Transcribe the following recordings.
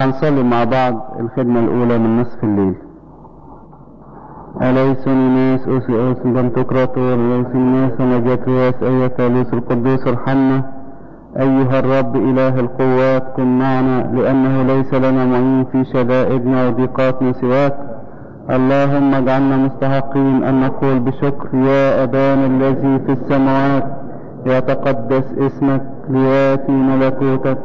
هنصلي مع بعض الخدمة الأولى من نصف الليل. أليسني ناس أوسي أوسي لم تكرتوا أليسني ناس نجات رياس أيها ثالوث القدوس ارحمنا أيها الرب إله القوات كن معنا لأنه ليس لنا معين في شدائدنا وضيقاتنا سواك. اللهم اجعلنا مستحقين أن نقول بشكر يا أبانا الذي في السماوات يتقدس اسمك لياتي ملكوتك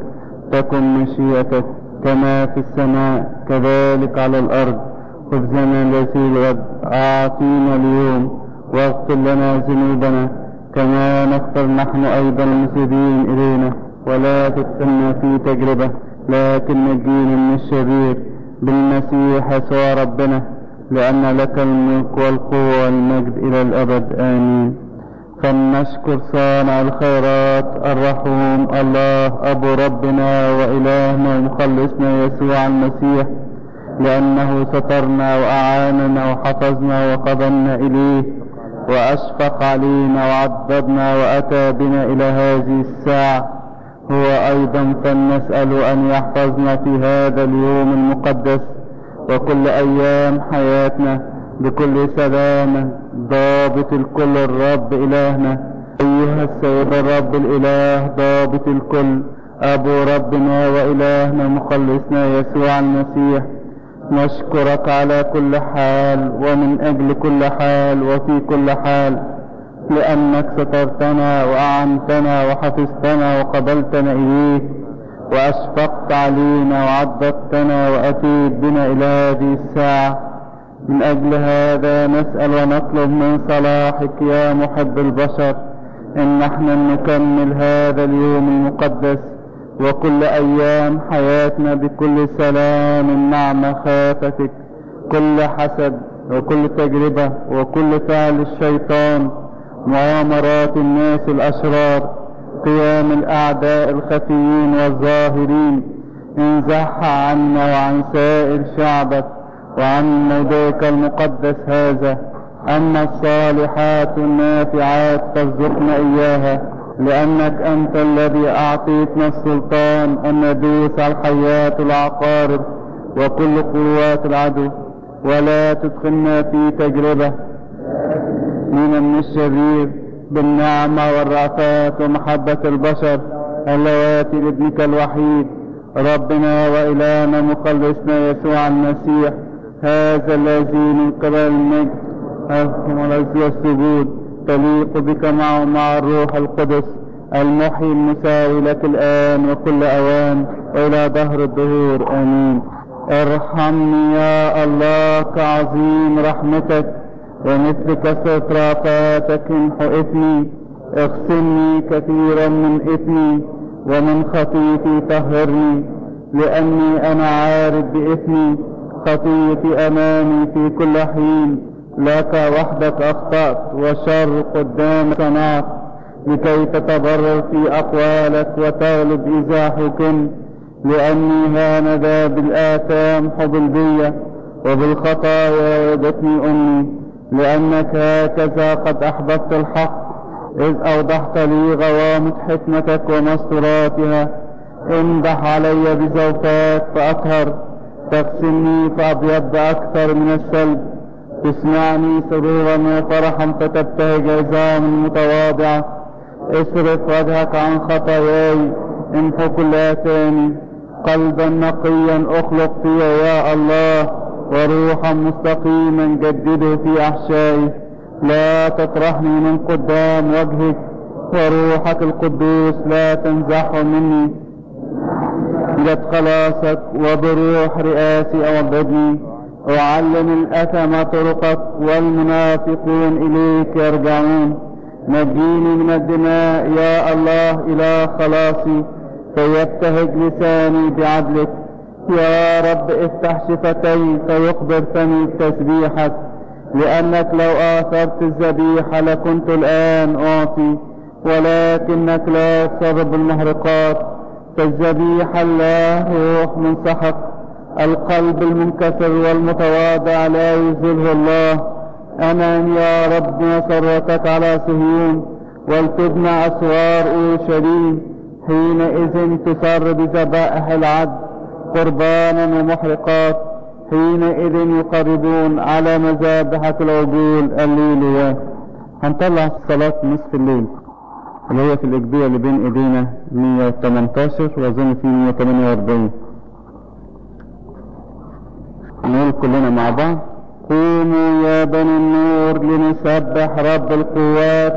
تكن مشيئتك. كما في السماء كذلك على الأرض. خبزنا الذي الغد أعطينا اليوم واغفر لنا ذنوبنا كما نغفر نحن أيضا المسيبين إلينا. ولا تدخلنا في تجربة لكن نجينا من الشرير. بالمسيح يسوع ربنا لأن لك الملك والقوة والمجد إلى الأبد. آمين. فلنشكر صانع الخيرات الرحوم الله أبو ربنا وإلهنا ومخلصنا يسوع المسيح لأنه سترنا وأعاننا وحفظنا وقبلنا إليه وأشفق علينا وعضدنا وأتى بنا إلى هذه الساعة. هو أيضا فلنسأل أن يحفظنا في هذا اليوم المقدس وكل أيام حياتنا. بكل سلامة ضابط الكل الرب إلهنا. أيها السيد الرب الإله ضابط الكل. أبو ربنا وإلهنا مخلصنا يسوع المسيح. نشكرك على كل حال ومن أجل كل حال وفي كل حال. لأنك سترتنا وأعنتنا وحفظتنا وقبلتنا إليك وأشفقت علينا وعضدتنا وأتيت بنا إلى هذه الساعة. من أجل هذا نسأل ونطلب من صلاحك يا محب البشر إن نحن نكمل هذا اليوم المقدس وكل أيام حياتنا بكل سلام مع مخافتك كل حسد وكل تجربة وكل فعل الشيطان مؤامرات الناس الأشرار قيام الأعداء الخفيين والظاهرين انزح عنا وعن سائر شعبك وعن موضعك المقدس هذا أما الصالحات النافعات فارزقنا إياها لأنك أنت الذي أعطيتنا السلطان أن ندوس على الحيات العقارب وكل قوات العدو. ولا تدخلنا في تجربة من الشرير بالنعمة والرأفات ومحبة البشر اللواتي لابنك الوحيد. ربنا وإلهنا مخلصنا يسوع المسيح. هذا الذي من قبل المجد العز والسجود تليق بك معه مع الروح القدس المحيي المساوي لك الآن وكل أوان وإلى دهر الدهور. آمين. ارحمني يا الله كعظيم رحمتك ومثل كثرة رافاتك امحو إثمي اغسلني كثيرا من إثمي ومن خطيتي طهرني لأني أنا عارف بإثمي. خطيتي أمامي في كل حين. لك وحدك أخطأت وشر قدام صنعت. لكي تتبرر في أقوالك وتغلب إذا لأني هانذا بالآثام حبل بي وبالخطايا ولدتني أمي. لأنك هكذا قد أحببت الحق. إذ أوضحت لي غوامض حكمتك ومستوراتها امدح علي بزوفات فأطهر. تغسلني فأبيض أكثر من الثلج تسمعني سرورا وفرحا فتبتهج عظام متواضعة اصرف وجهك عن خطاياي. امحو كل آثامي قلبا نقيا أخلق في يا الله. وروحا مستقيما جدده في أحشائي. لا تطرحني من قدام وجهك. وروحك القدوس لا تنزحه مني. جد خلاصك وبروح رئاسي أوضدني أعلم الأثم طرقك والمنافقون إليك يرجعون. نجيني من الدماء يا الله إلى خلاصي فيبتهج لساني بعدلك. يا رب افتح شفتي فيخبر فمي بتسبيحك لأنك لو آثرت الذبيحة لكنت الآن أعطي ولكنك لا تصرب المهرقات فالذبيحة الله روح منسحق القلب المنكسر والمتواضع لا يزله الله. أمان يا رب مسرتك على صهيون ولتبنى أسوار أورشليم حينئذ تسر بذبائح العدل وقربانا ومحرقات. حينئذ يقربون على مذابحة العجول الليلية. هنطلع صلاة نصف الليل. اللي هي في الإجبية اللي بين إيدينا 118 وأظن في 148 نقول كلنا مع بعض قوموا يا بني النور لنسبح رب القوات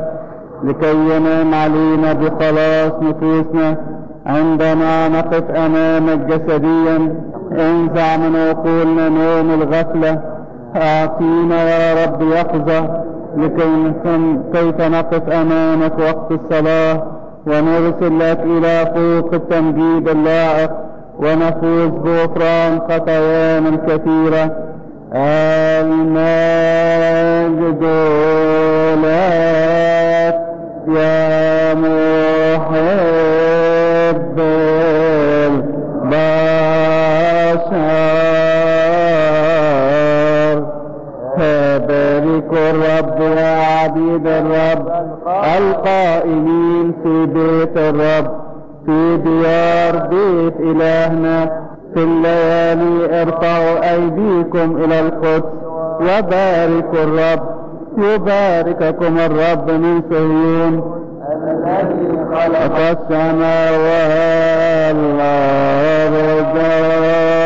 لكي ينام علينا بخلاص نفوسنا عندما نقف امامك جسديا انزع من عقولنا نوم الغفلة أعطينا يا رب يقظة لكي نفهم كيف نقف أمامك وقت الصلاة ونرسل لك إلى فوق التمجيد اللائق ونفوز بغفران خطايانا الكثيرة. المجد لك يا محب الرب يا عبيد الرب القائمين في بيت الرب في ديار بيت إلهنا في الليالي ارفعوا أيديكم إلى القدس وباركوا الرب يبارككم الرب من صهيون الذي خلق السماوات والأرض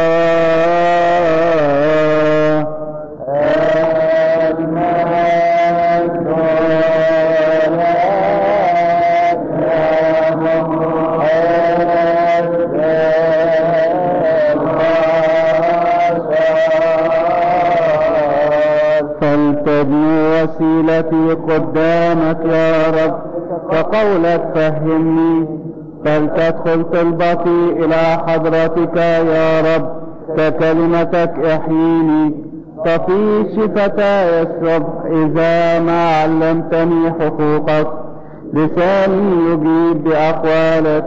وسيلتي قدامك يا رب فقولك فهمني فلتدخل طلبتي إلى حضرتك يا رب فكلمتك احييني. ففي شفتاي الصبح إذا ما علمتني حقوقك لساني يجيب بأقوالك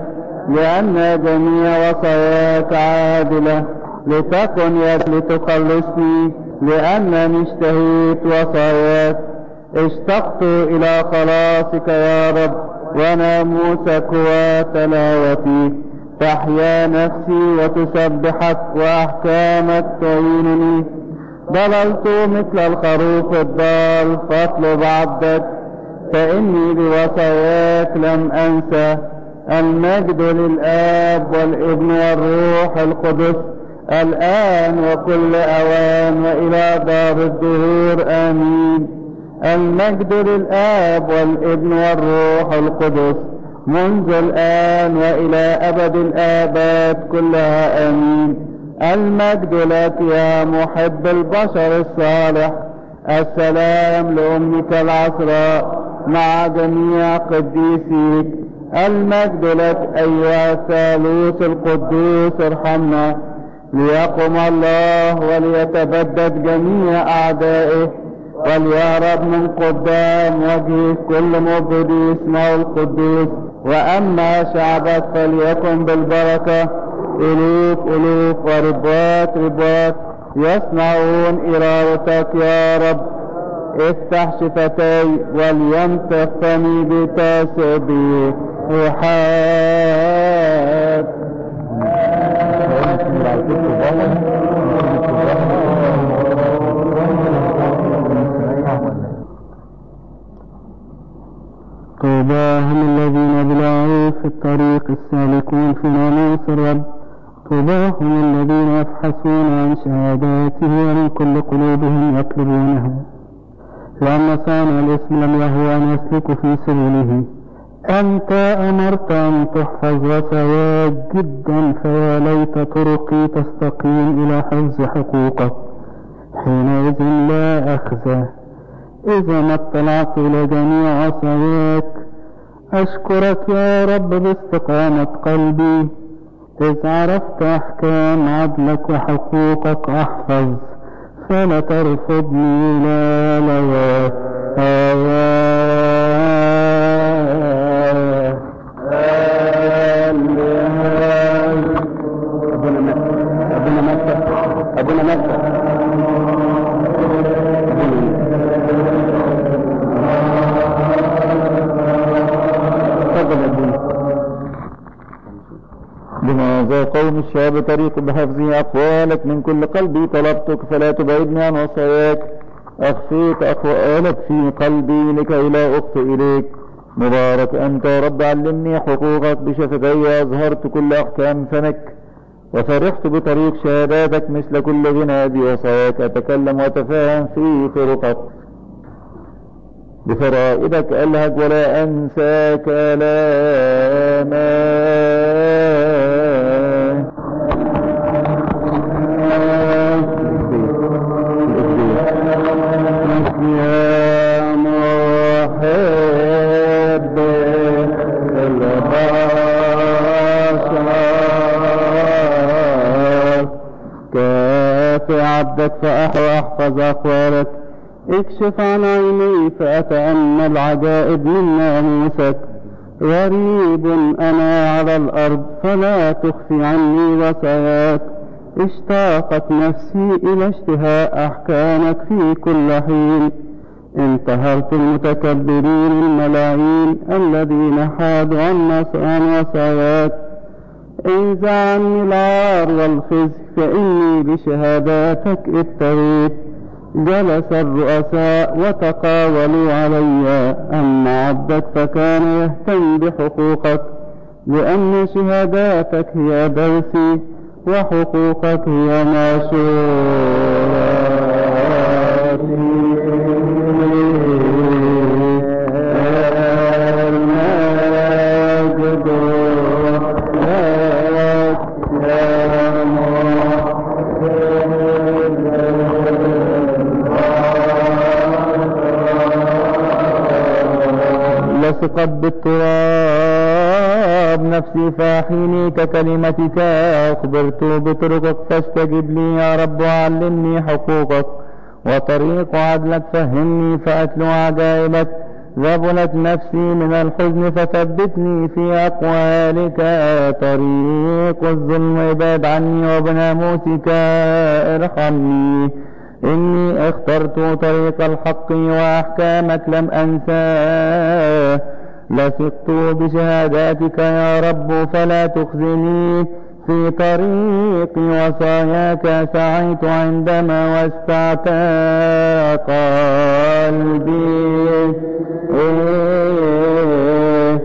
لأن جميع وصاياك عادلة. لتكن يد لتخلصني لأنني اشتهيت وصاياك. اشتقت إلى خلاصك يا رب وناموسك وتلاوتي تحيا نفسي وتسبحك وأحكامك تعينني ضللت مثل الخروف الضال فاطلب عبدك فإني بوصاياك لم أنسى المجد للآب والابن والروح القدس. الآن وكل أوان وإلى دار الدهور آمين. المجد للآب والابن والروح القدس منذ الآن وإلى أبد الآباد كلها آمين. المجد لك يا محب البشر الصالح. السلام لأمك العذراء مع جميع قديسيك. المجد لك أيها الثالوث القدوس ارحمنا. ليقم الله وليتبدد جميع أعدائه. وليهرب من قدام وجهه كل مبغض اسمه القدوس وأما شعبك فليكن بالبركة. ألوف ألوف وربات ربات يصنعون إرادتك يا رب. افتح شفتي ولينطق فمي طوباهم الذين بلعوا في الطريق السالكون في ناموس الرب طوباهم الذين يبحثون عن شهاداته ومن كل قلوبهم يطلبونها. لأن صانع الاسم لم يهوى أن يسلك في سبيله. أنت أمرت أن تحفظ وسواك جدا فيا ليت طرقي تستقيم إلى حفظ حقوقك. حينئذ لا أخزى. إذا ما اطلعت إلى جميع أشكرك يا رب باستقامة قلبي. إذ عرفت أحكام عدلك وحقوقك أحفظ. فلا ترفضني إلى لواك أبونا قوم الشاب طريق بحفظه أقوالك من كل قلبي طلبتك فلا تبعدني عن وصاياك. أخفيت أقوالك في قلبي لكي لا أخطئ إليك. مبارك أنت يا رب علمني حقوقك بشفتي أظهرت كل أحكام فمك. وفرحت بطريق شهاداتك مثل كل غنى بوصاياك أتكلم وأتفاهم في طرقك بفرائدك ألهج ولا أنسى كلامك كافي عبدك فأحفظ أقوالك اكشف عن عيني فأتأمل عجائب من ناموسك. غريب أنا على الأرض فلا تخفي عني وصاياك. اشتاقت نفسي إلى اشتهاء أحكامك في كل حين. انتهرت المتكبرين الملايين الذين حادوا عن وصاياك. انزع عني العار والخزي فإني بشهاداتك ابتغيت جلس الرؤساء وتقاولوا علي. أما عبدك فكان يهتم بحقوقك لأن شهاداتك هي درسي وحقوقك هي مشوراتي لصقت بالتراب نفسي فاحيني ككلمتك أخبرت بطرقك فاستجب لي يا رب وعلمني حقوقك وطريق عدلك فهمني فأتلو عجائبك. ذبلت نفسي من الحزن فثبتني في أقوالك. طريق الظلم ابعد عني وبناموسك ارحمني. إني اخترت طريق الحق وأحكامك لم أنساه. لثقت بشهاداتك يا رب فلا تخزني في طريق وصاياك سعيت عندما وسعت قلبي. إيه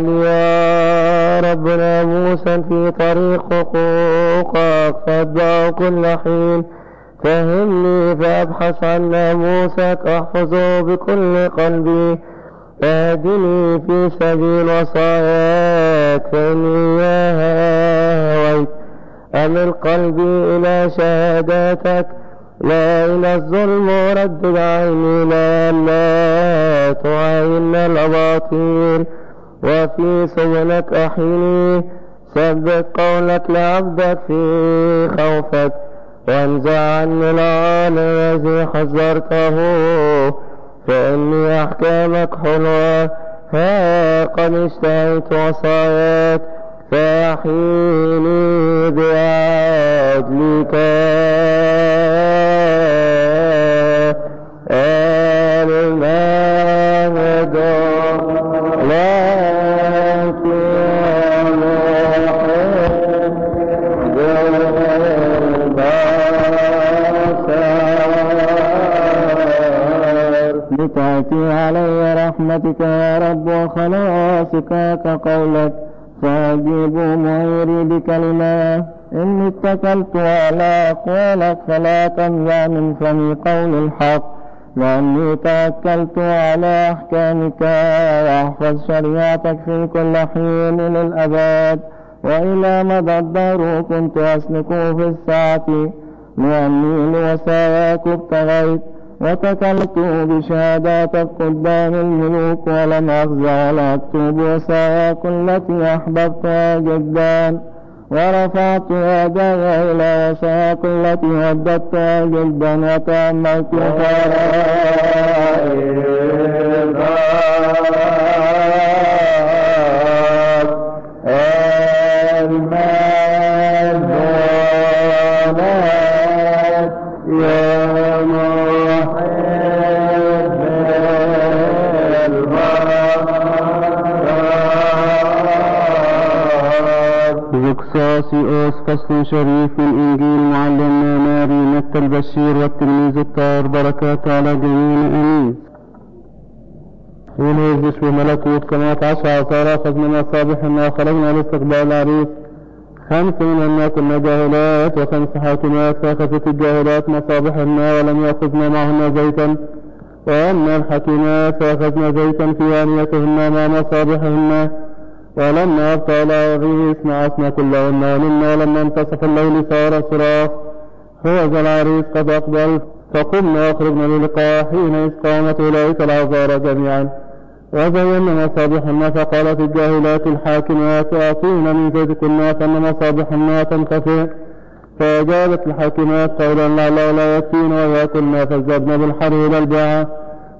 ضعني يا رب ناموسا في طريق حقوقك فاتبعه كل حين فهمني فأبحث عن ناموسك احفظه بكل قلبي اهدني في سبيل وصاياك فاني اياها هويت امل قلبي إلى شهاداتك لا إلى الظلم وردد عيني لا لا تعاين الأباطيل. وفي سجنك أحيني ثبت قولك لعبدك في خوفك وانزع عني العال الذي حذرته فإني أحكامك حلوة ها قد اشتهيت وصاياك فأحيني بعدلك. لتأتي علي رحمتك يا رب وخلاصك كقولك فأجيب معيري بكلمة. إني اتكلت على أقوالك فلا تنزع من فمي قول الحق. لأني توكلت على أحكامك وأحفظ شريعتك في كل حين للأبد. وإلى مدى الدهر كنت أسلك في الساعة. لأني لوصاياك ابتغيت وتكلت بشهاداتك قدام الملوك ولم أخزع ولا أكتب وصاياك التي أحببتها جدا ورفعت يدي إلى وصاياك التي وددتها جدا وتأملت فرائضها فصل شريف من إنجيل معلمنا ماري متى البشير والتلميذ الطاهر بركات على جميع أمين ونزش بملكوت كما تعشى من أصابحنا وخرجنا لاستقبال العريس خمس منا كنا جاهلات وخمس حاكمات فأخذت الجاهلات مصابحنا ولم يأخذن معهن زيتا. وأما الحكيمات فأخذن زيتا في آنيتهن مع مصابحهن ولما أبطل وفيه اسمعتنا كلهن ومنا ولما انتصف الليل صار صراخ. هو العريس قد أقبل فقمنا وأخرجنا للقاء حين قامت أولئك العذارى جميعا. وزينا مصابيحنا فقالت الجاهلات الحاكمات أعطينا من زيتكن فإن مصابيحنا تنكفئ فأجابت الحاكمات قولا لعله لا يكفينا ويأكلنا فازددنا بالحر إلى البيعة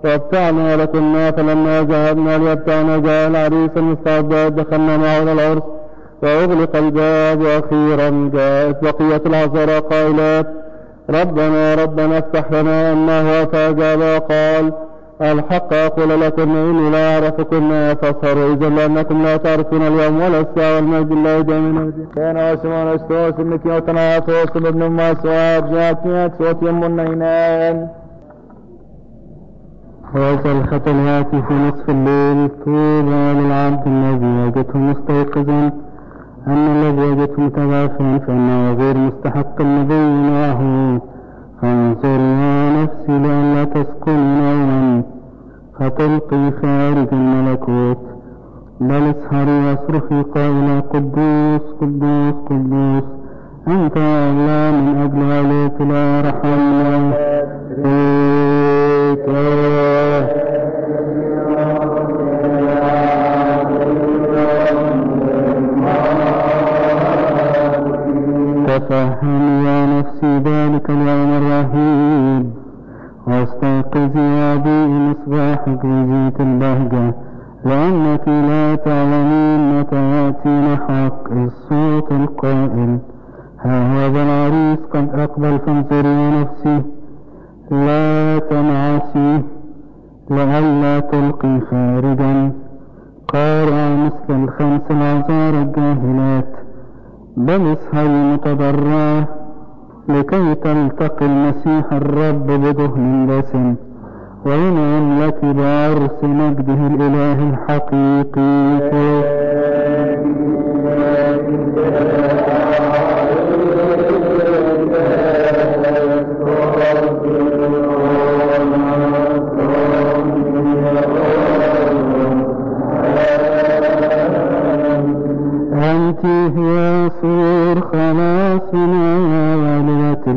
وابتعنا ولكنا فلما ذهبنا ليبتعنا جاء العريس المستعدات دخلنا معه إلى العرس وأغلق الباب وأخيرا جاءت بقية العذراء قائلات ربنا ربنا افتح لنا أنه فأجاب وقال الحق أقول لكم إني لا أعرفكم فاصهروا إذا لأنكم لا تعرفون اليوم ولا الساعة والمجد الله جميعا كان وسمان استوس انك وتناطوس ابن ما سواب جاتيات صوت يمنا ينام هذا الختمات في نصف الليل طوبى للعبد الذي وجدته مستيقظا. أما الذي وجدته متغافلا فإنه غير مستحق النبي معه. فانظر يا نفسي لئلا تسكن نوما فتلقي خارج الملكوت. بل اسهري واصرخي قائلا قدوس قدوس قدوس. أنت الله من أجل عليك لا رحمنا فيك لئلا تلقي خارجا. قارع مثل الخمس العذار الجاهلات. بل اسهري متضراه لكي تلتقي المسيح الرب بدهن دسم. لك بعرس مجده الإله الحقيقي.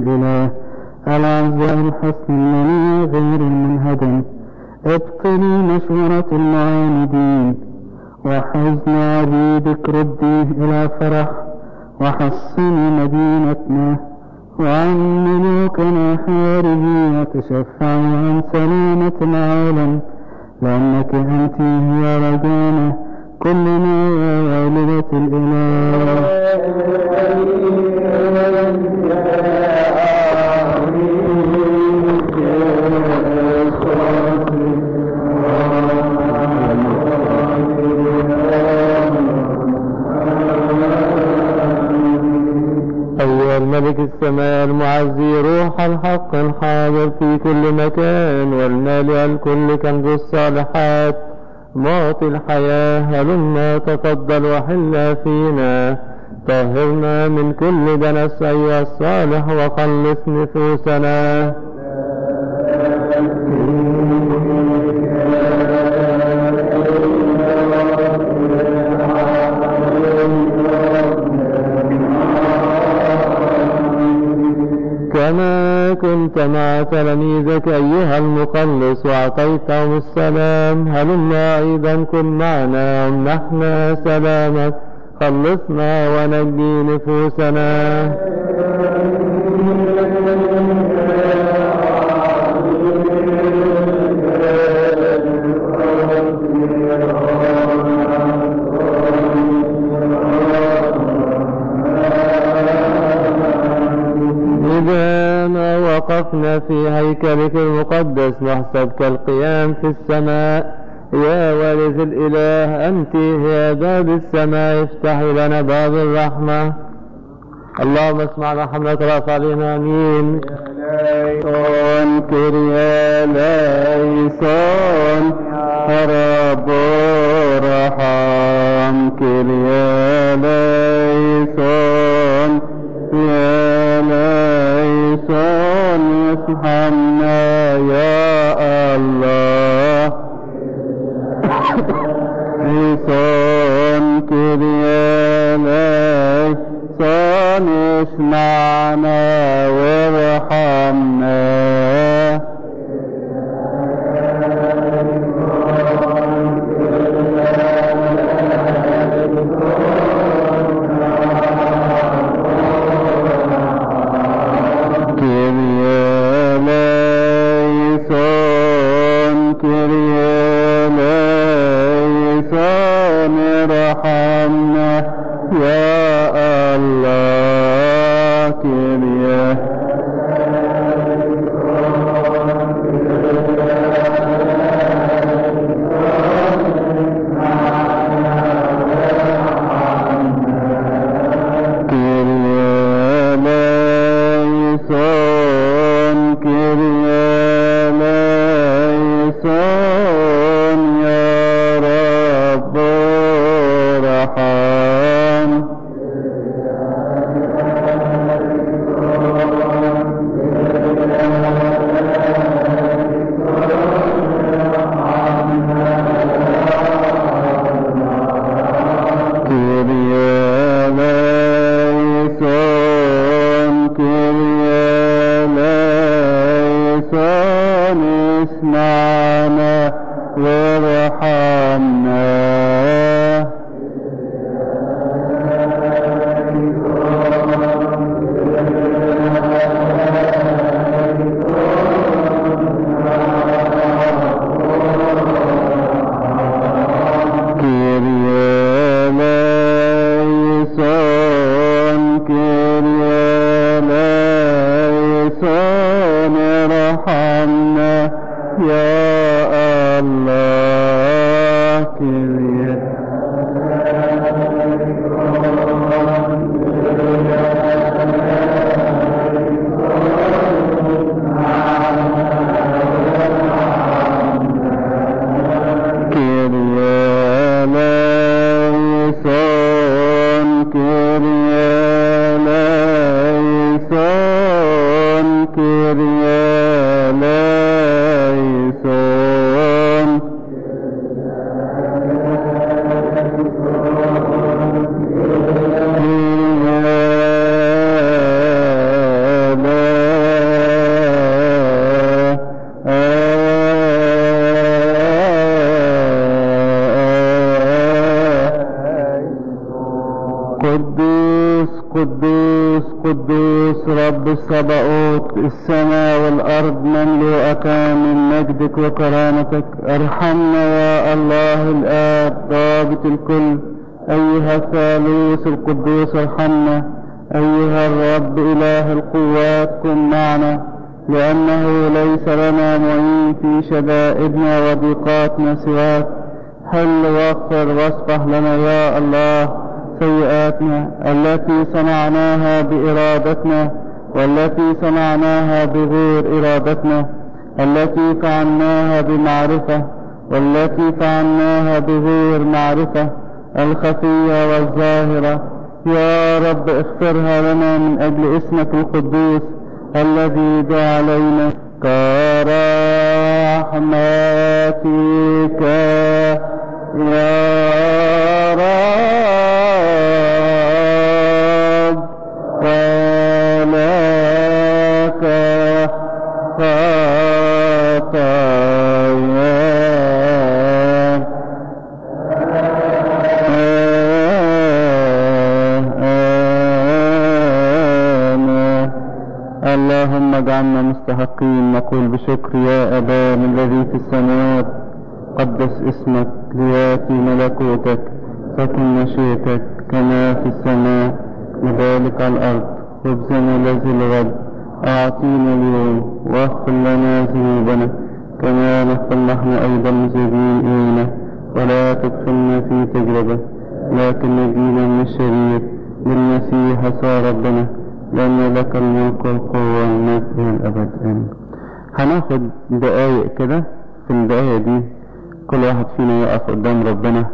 الإله العزاء الحسن المنيع غير المنهدم ابطلي مشورة المعاندين وحزن عبيدك رديه إلى فرح. وحصني مدينتنا. وعن ملوكنا حاره وتشفعي عن سلامة العالم. لأنك أنت هي رجانا. كلنا يا والدة الإله. الملك السماء المعزي روح الحق الحاضر في كل مكان والمالئ الكل كنز الصالحات. معطي الحياة هلما تفضل وحل فينا. طهرنا من كل دنس أيها الصالح وخلص نفوسنا. كنت مع تلاميذك أيها المخلص وأعطيتهم السلام. هلما أيضا كن معنا. وامنحنا سلامك خلصنا ونجي نفوسنا. في هيكلك المقدس نحسبك القيام في السماء. يا والد الإله أنت يا باب السماء افتحي لنا باب الرحمة. اللهم رفع علينا آمين. ليسون كريا ليسون رب رحم كريا ليسون. يا ليسون. يسحمنا يا الله. ليسون كريا ليسون اسمعنا وارحمنا معنا لأنه ليس لنا معين في شدائدنا وضيقاتنا سواك. حل واغفر واصفح لنا يا الله سيئاتنا التي صنعناها بإرادتنا والتي صنعناها بغير إرادتنا التي فعلناها بمعرفة والتي فعلناها بغير معرفة الخفية والظاهرة. يا رب اغفرها لنا من أجل اسمك القدوس. الذي دعا علينا كرحمتك يا رب اللهم اجعلنا مستحقين. نقول بشكر يا أبانا الذي في السماوات قدس اسمك لياتي ملكوتك تكن مشيئتك كما في السماء كذلك على الأرض. خبزنا الذي الغد. أعطينا اليوم واغفر لنا ذنوبنا كما نغفر نحن أيضا مذنبين ولا تدخلنا في تجربة لكن نجينا من الشرير. بالمسيح يسوع ربنا. لأن لك الملك والقوة والمجد إلى الأبد. آمين. هناخد دقايق كده. في الدقايق دي كل واحد فينا يقف قدام ربنا.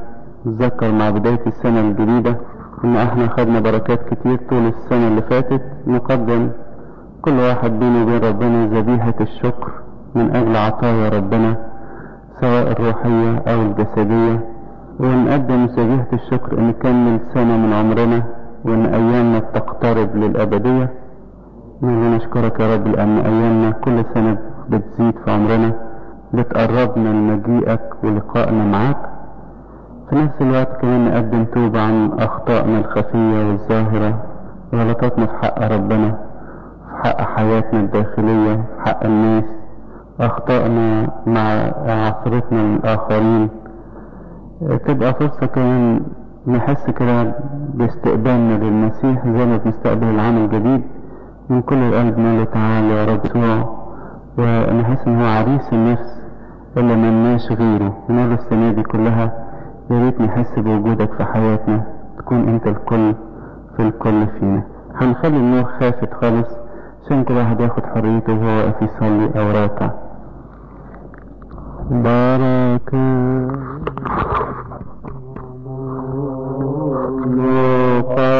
يتذكر مع بداية السنة الجديدة إن إحنا خدنا بركات كتير طول السنة اللي فاتت. نقدم كل واحد بينه وبين ربنا ذبيحة الشكر من أجل عطايا ربنا سواء الروحية أو الجسدية. ونقدم ذبيحة الشكر نكمل سنة من عمرنا. وإن أيامنا تقترب للأبدية. نقول نشكرك يا رب لأن أيامنا كل سنة بتزيد في عمرنا بتقربنا لمجيئك ولقائنا معاك في نفس الوقت كمان نقدم توبة عن أخطائنا الخفية والظاهرة. غلطاتنا في حق ربنا في حق حياتنا الداخلية في حق الناس. أخطائنا مع عصرتنا للآخرين تبقى فرصة كمان نحس كده باستقبالنا للمسيح زي ما بنستقبل العام الجديد من كل القلب نقول تعالى يا رب يسوع. ونحس إن هو عريس النفس اللي ملناش غيره. ونقول السنة دي كلها يا ريت نحس بوجودك في حياتنا تكون أنت الكل في الكل فينا. هنخلي النور خافت خالص عشان كل واحد ياخد حريته وهو واقف يصلي أو راكع. بركة ලෝකා